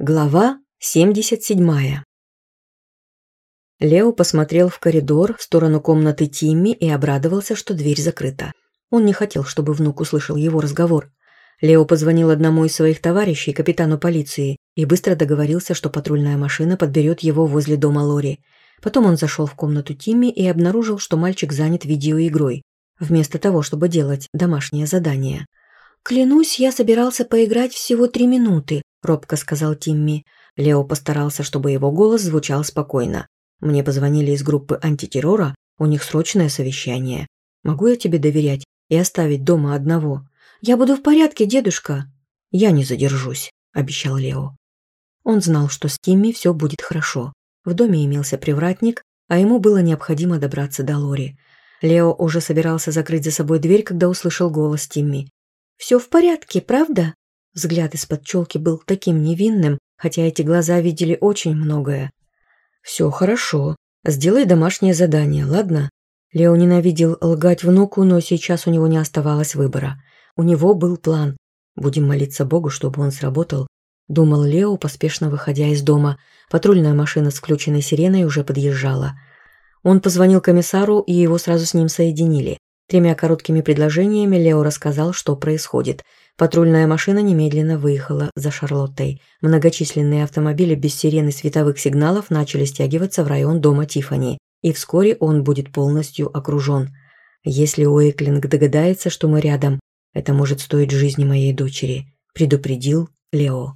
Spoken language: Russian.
Глава 77. Лео посмотрел в коридор в сторону комнаты Тимми и обрадовался, что дверь закрыта. Он не хотел, чтобы внук услышал его разговор. Лео позвонил одному из своих товарищей, капитану полиции, и быстро договорился, что патрульная машина подберет его возле дома Лори. Потом он зашел в комнату Тимми и обнаружил, что мальчик занят видеоигрой, вместо того, чтобы делать домашнее задание. «Клянусь, я собирался поиграть всего три минуты», робко сказал Тимми. Лео постарался, чтобы его голос звучал спокойно. Мне позвонили из группы антитеррора, у них срочное совещание. Могу я тебе доверять и оставить дома одного? Я буду в порядке, дедушка. Я не задержусь, обещал Лео. Он знал, что с Тимми все будет хорошо. В доме имелся привратник, а ему было необходимо добраться до Лори. Лео уже собирался закрыть за собой дверь, когда услышал голос Тимми. «Все в порядке, правда?» Взгляд из-под челки был таким невинным, хотя эти глаза видели очень многое. «Все хорошо. Сделай домашнее задание, ладно?» Лео ненавидел лгать внуку, но сейчас у него не оставалось выбора. У него был план. «Будем молиться Богу, чтобы он сработал», – думал Лео, поспешно выходя из дома. Патрульная машина с включенной сиреной уже подъезжала. Он позвонил комиссару, и его сразу с ним соединили. Тремя короткими предложениями Лео рассказал, что происходит. Патрульная машина немедленно выехала за Шарлоттой. Многочисленные автомобили без сирены световых сигналов начали стягиваться в район дома Тиффани, и вскоре он будет полностью окружен. Если Уэйклинг догадается, что мы рядом, это может стоить жизни моей дочери, предупредил Лео.